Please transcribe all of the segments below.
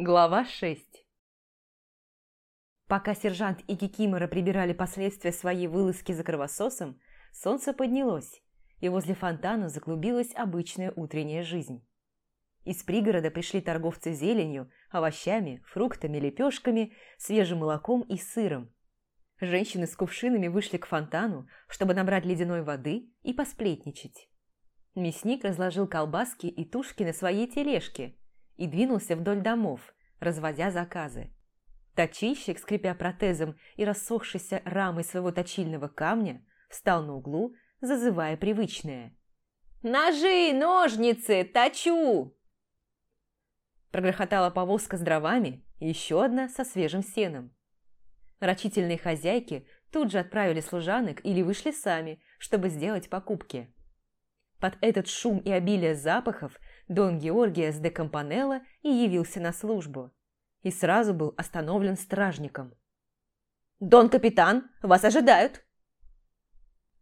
Глава 6 Пока сержант и Кикимора прибирали последствия своей вылазки за кровососом, солнце поднялось, и возле фонтана заклубилась обычная утренняя жизнь. Из пригорода пришли торговцы зеленью, овощами, фруктами, лепешками, свежим молоком и сыром. Женщины с кувшинами вышли к фонтану, чтобы набрать ледяной воды и посплетничать. Мясник разложил колбаски и тушки на своей тележке – и двинулся вдоль домов, разводя заказы. Точильщик, скрипя протезом и рассохшейся рамой своего точильного камня, встал на углу, зазывая привычное. «Ножи, ножницы, точу!» Прогрохотала повозка с дровами и еще одна со свежим сеном. Рачительные хозяйки тут же отправили служанок или вышли сами, чтобы сделать покупки. Под этот шум и обилие запахов Дон Георгиас де Кампанелло и явился на службу. И сразу был остановлен стражником. «Дон капитан, вас ожидают!»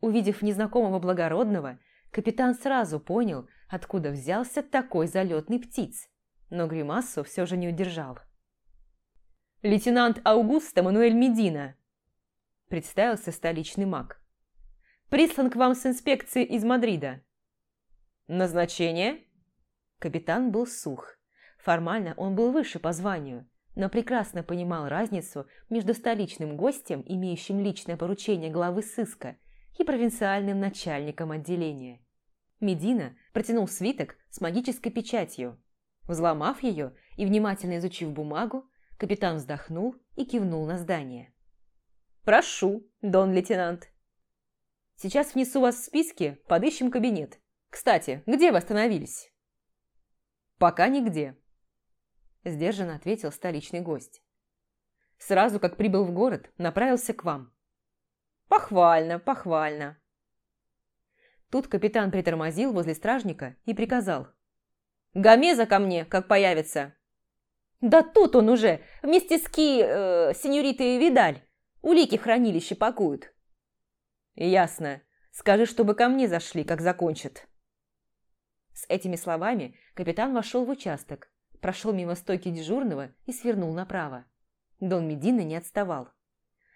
Увидев незнакомого благородного, капитан сразу понял, откуда взялся такой залетный птиц, но гримасу все же не удержал. «Лейтенант Аугусто Мануэль Медина», – представился столичный маг. «Прислан к вам с инспекции из Мадрида». «Назначение?» Капитан был сух. Формально он был выше по званию, но прекрасно понимал разницу между столичным гостем, имеющим личное поручение главы сыска, и провинциальным начальником отделения. Медина протянул свиток с магической печатью. Взломав ее и внимательно изучив бумагу, капитан вздохнул и кивнул на здание. «Прошу, дон лейтенант. Сейчас внесу вас в списки, подыщем кабинет. Кстати, где вы остановились?» «Пока нигде», – сдержанно ответил столичный гость. «Сразу, как прибыл в город, направился к вам». «Похвально, похвально». Тут капитан притормозил возле стражника и приказал. «Гомеза ко мне, как появится!» «Да тут он уже, вместе с Ки, э, сеньоритой Видаль. Улики в хранилище пакуют». «Ясно. Скажи, чтобы ко мне зашли, как закончат». С этими словами капитан вошел в участок, прошел мимо стойки дежурного и свернул направо. Дон Медина не отставал.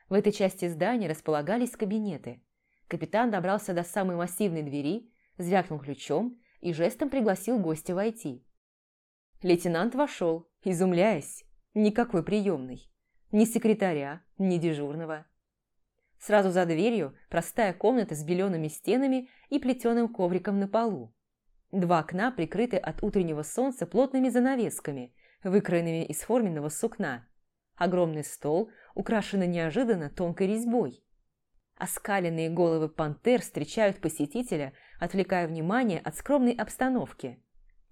В этой части здания располагались кабинеты. Капитан добрался до самой массивной двери, звякнул ключом и жестом пригласил гостя войти. Лейтенант вошел, изумляясь. Никакой приемной. Ни секретаря, ни дежурного. Сразу за дверью простая комната с белеными стенами и плетеным ковриком на полу. Два окна прикрыты от утреннего солнца плотными занавесками, выкроенными из форменного сукна. Огромный стол, украшенный неожиданно тонкой резьбой. Оскаленные головы пантер встречают посетителя, отвлекая внимание от скромной обстановки.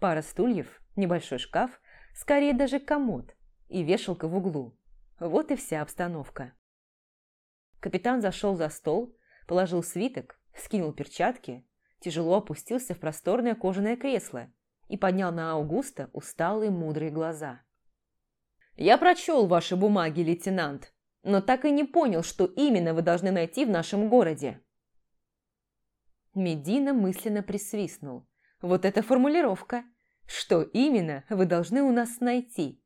Пара стульев, небольшой шкаф, скорее даже комод и вешалка в углу. Вот и вся обстановка. Капитан зашел за стол, положил свиток, скинул перчатки тяжело опустился в просторное кожаное кресло и поднял на Аугуста усталые мудрые глаза. «Я прочел ваши бумаги, лейтенант, но так и не понял, что именно вы должны найти в нашем городе». Медина мысленно присвистнул. «Вот эта формулировка. Что именно вы должны у нас найти?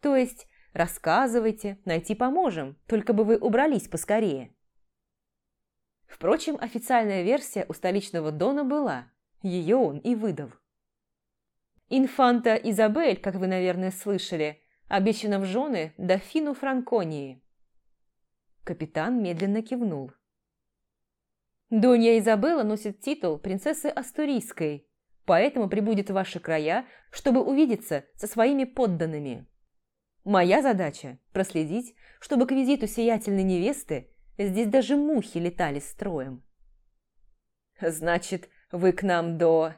То есть, рассказывайте, найти поможем, только бы вы убрались поскорее». Впрочем, официальная версия у столичного Дона была, ее он и выдал. Инфанта Изабель, как вы, наверное, слышали, обещана в жены дофину Франконии. Капитан медленно кивнул. Донья Изабелла носит титул принцессы Астурийской, поэтому прибудет в ваши края, чтобы увидеться со своими подданными. Моя задача – проследить, чтобы к визиту сиятельной невесты Здесь даже мухи летали строем. «Значит, вы к нам до...»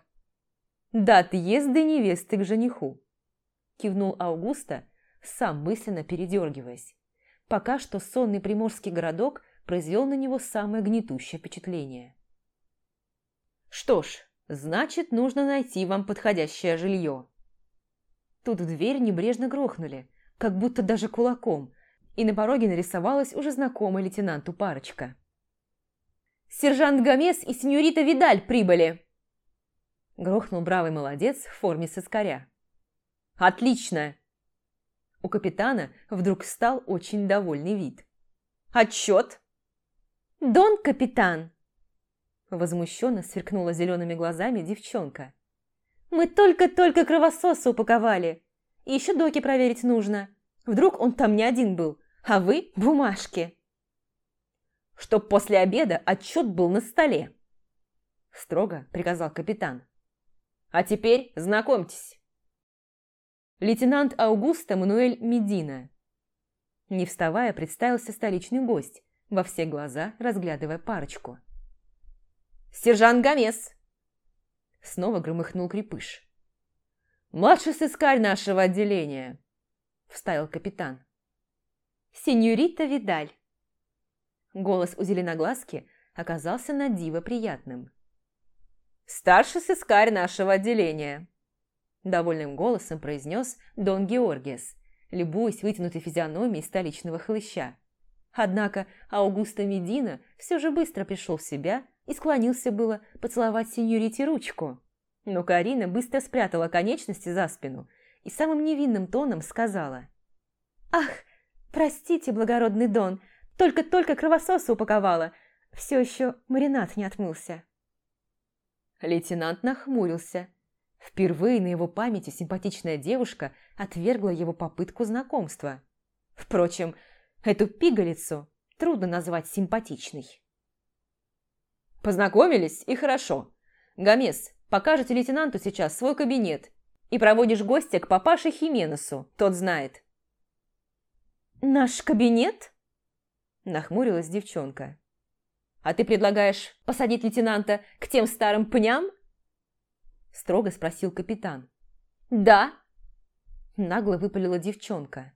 «До отъезда невесты к жениху», – кивнул Аугуста, сам мысленно передергиваясь. Пока что сонный приморский городок произвел на него самое гнетущее впечатление. «Что ж, значит, нужно найти вам подходящее жилье». Тут в дверь небрежно грохнули, как будто даже кулаком, и на пороге нарисовалась уже знакомая лейтенанту парочка. «Сержант Гомес и сеньорита Видаль прибыли!» Грохнул бравый молодец в форме соскаря. «Отлично!» У капитана вдруг стал очень довольный вид. «Отчет?» «Дон капитан!» Возмущенно сверкнула зелеными глазами девчонка. «Мы только-только кровососа упаковали. И еще доки проверить нужно. Вдруг он там не один был, а вы – бумажки». «Чтоб после обеда отчет был на столе», – строго приказал капитан. «А теперь знакомьтесь». Лейтенант Аугуста Мануэль Медина. Не вставая, представился столичный гость, во все глаза разглядывая парочку. «Сержант Гомес!» Снова громыхнул крепыш. «Младший сыскарь нашего отделения!» Вставил капитан. «Сеньорита Видаль!» Голос у зеленоглазки оказался на диво приятным. «Старший сыскарь нашего отделения!» Довольным голосом произнес Дон Георгиес, любуясь вытянутой физиономией столичного хлыща. Однако Аугусто Медина все же быстро пришел в себя и склонился было поцеловать сеньорите ручку. Но Карина быстро спрятала конечности за спину и самым невинным тоном сказала. «Ах, простите, благородный Дон, только-только кровососа упаковала, все еще маринад не отмылся». Лейтенант нахмурился. Впервые на его памяти симпатичная девушка отвергла его попытку знакомства. Впрочем, Эту пигалицу трудно назвать симпатичной. Познакомились, и хорошо. Гомес, покажете лейтенанту сейчас свой кабинет и проводишь гостя к папаше Хименесу, тот знает. «Наш кабинет?» – нахмурилась девчонка. «А ты предлагаешь посадить лейтенанта к тем старым пням?» – строго спросил капитан. «Да!» – нагло выпалила девчонка.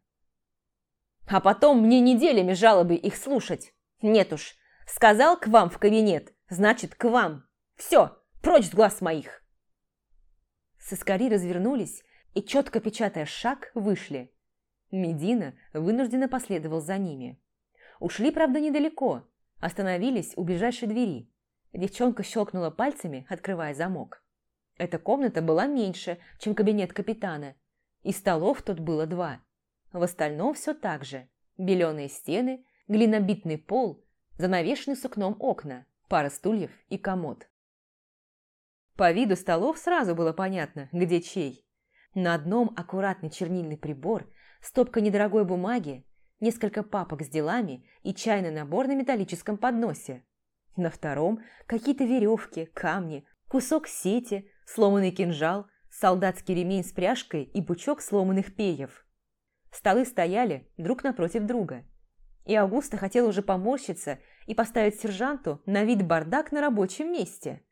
А потом мне неделями жалобы их слушать. Нет уж, сказал к вам в кабинет, значит к вам. Все, прочь с глаз моих. Соскари развернулись и, четко печатая шаг, вышли. Медина вынужденно последовал за ними. Ушли, правда, недалеко, остановились у ближайшей двери. Девчонка щелкнула пальцами, открывая замок. Эта комната была меньше, чем кабинет капитана, и столов тут было два – в остальном все так же. Беленые стены, глинобитный пол, занавешенный сукном окна, пара стульев и комод. По виду столов сразу было понятно, где чей. На одном аккуратный чернильный прибор, стопка недорогой бумаги, несколько папок с делами и чайный набор на металлическом подносе. На втором какие-то веревки, камни, кусок сети, сломанный кинжал, солдатский ремень с пряжкой и бучок сломанных пеев. Столы стояли друг напротив друга. И Аугуста хотел уже поморщиться и поставить сержанту на вид бардак на рабочем месте.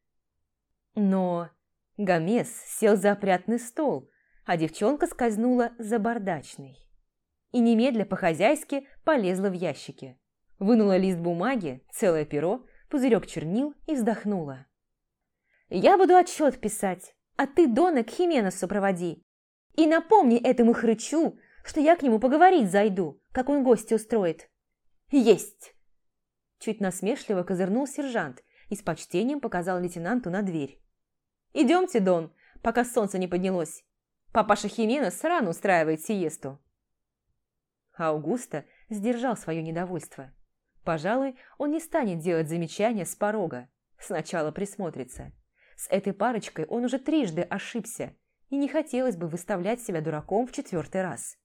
Но Гомес сел за опрятный стол, а девчонка скользнула за бардачный. И немедля по-хозяйски полезла в ящики. Вынула лист бумаги, целое перо, пузырек чернил и вздохнула. «Я буду отчет писать, а ты Дона к Хименесу проводи. И напомни этому хрычу, что я к нему поговорить зайду, как он гости устроит». «Есть!» Чуть насмешливо козырнул сержант и с почтением показал лейтенанту на дверь. «Идемте, Дон, пока солнце не поднялось. Папаша Хименес рано устраивает сиесту». Аугуста сдержал свое недовольство. Пожалуй, он не станет делать замечания с порога. Сначала присмотрится. С этой парочкой он уже трижды ошибся, и не хотелось бы выставлять себя дураком в четвертый раз.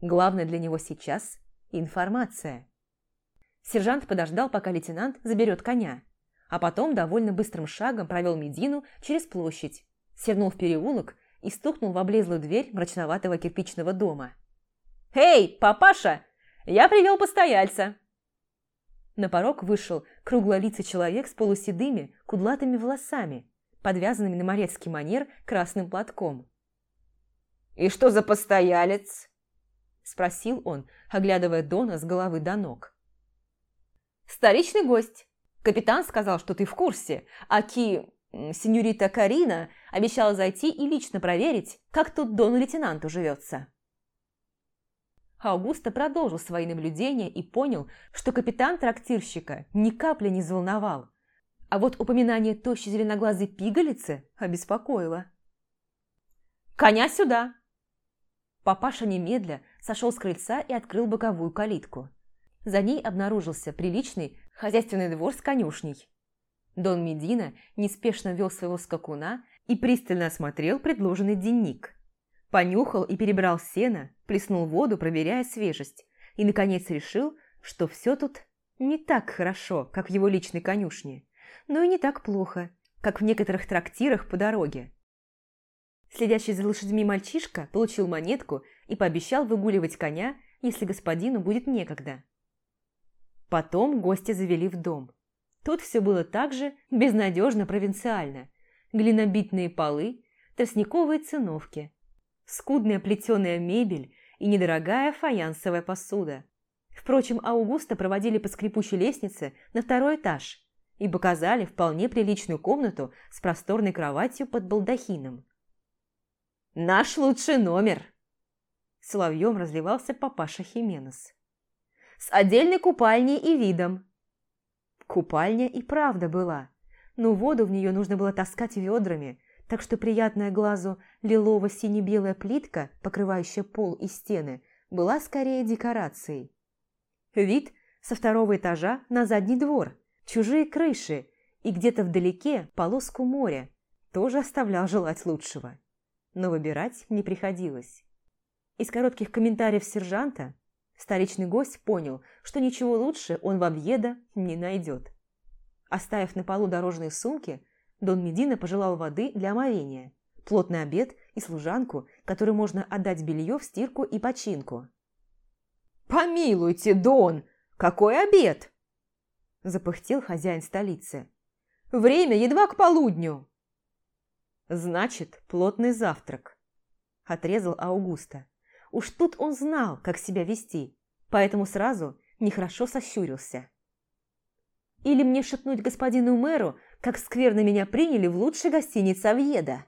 Главное для него сейчас – информация. Сержант подождал, пока лейтенант заберет коня, а потом довольно быстрым шагом провел Медину через площадь, свернул в переулок и стукнул в облезлую дверь мрачноватого кирпичного дома. «Эй, папаша! Я привел постояльца!» На порог вышел круглолицый человек с полуседыми, кудлатыми волосами, подвязанными на морецкий манер красным платком. «И что за постоялец?» Спросил он, оглядывая Дона с головы до ног. «Столичный гость. Капитан сказал, что ты в курсе, а Ки, сеньорита Карина, обещала зайти и лично проверить, как тут Дону-лейтенанту живется». Аугуста продолжил свои наблюдения и понял, что капитан трактирщика ни капли не взволновал. А вот упоминание тощей зеленоглазой пигалицы обеспокоило. «Коня сюда!» Папаша немедля сошел с крыльца и открыл боковую калитку. За ней обнаружился приличный хозяйственный двор с конюшней. Дон Медина неспешно вел своего скакуна и пристально осмотрел предложенный денник. Понюхал и перебрал сено, плеснул воду, проверяя свежесть, и, наконец, решил, что все тут не так хорошо, как в его личной конюшне, но и не так плохо, как в некоторых трактирах по дороге. Следящий за лошадьми мальчишка получил монетку и пообещал выгуливать коня, если господину будет некогда. Потом гости завели в дом. Тут все было так же безнадежно провинциально. Глинобитные полы, тростниковые циновки, скудная плетеная мебель и недорогая фаянсовая посуда. Впрочем, Аугуста проводили по скрипучей лестнице на второй этаж и показали вполне приличную комнату с просторной кроватью под балдахином. «Наш лучший номер!» Соловьем разливался папаша Хименес. «С отдельной купальней и видом!» Купальня и правда была, но воду в нее нужно было таскать ведрами, так что приятная глазу лилово-сине-белая плитка, покрывающая пол и стены, была скорее декорацией. Вид со второго этажа на задний двор, чужие крыши и где-то вдалеке полоску моря тоже оставлял желать лучшего. Но выбирать не приходилось. Из коротких комментариев сержанта столичный гость понял, что ничего лучше он в объеда не найдет. Оставив на полу дорожные сумки, Дон Медина пожелал воды для омовения, плотный обед и служанку, которой можно отдать белье в стирку и починку. «Помилуйте, Дон, какой обед!» Запыхтел хозяин столицы. «Время едва к полудню!» «Значит, плотный завтрак», – отрезал Аугуста. Уж тут он знал, как себя вести, поэтому сразу нехорошо сощурился. «Или мне шепнуть господину мэру, как скверно меня приняли в лучшей гостинице Авьеда?»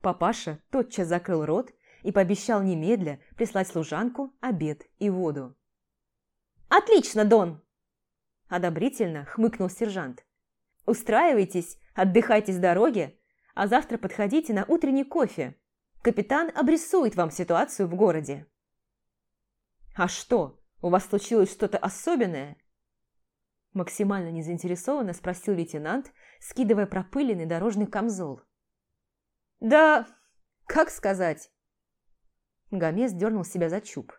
Папаша тотчас закрыл рот и пообещал немедля прислать служанку, обед и воду. «Отлично, Дон!» Одобрительно хмыкнул сержант. «Устраивайтесь, отдыхайте с дороги, а завтра подходите на утренний кофе. Капитан обрисует вам ситуацию в городе». «А что, у вас случилось что-то особенное?» Максимально незаинтересованно спросил лейтенант, скидывая пропыленный дорожный камзол. «Да, как сказать?» Гомес дернул себя за чуб.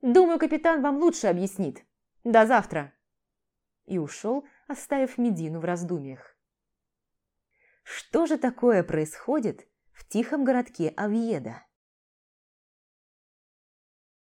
«Думаю, капитан вам лучше объяснит. До завтра!» И ушел, оставив Медину в раздумьях. Что же такое происходит в тихом городке Авьеда?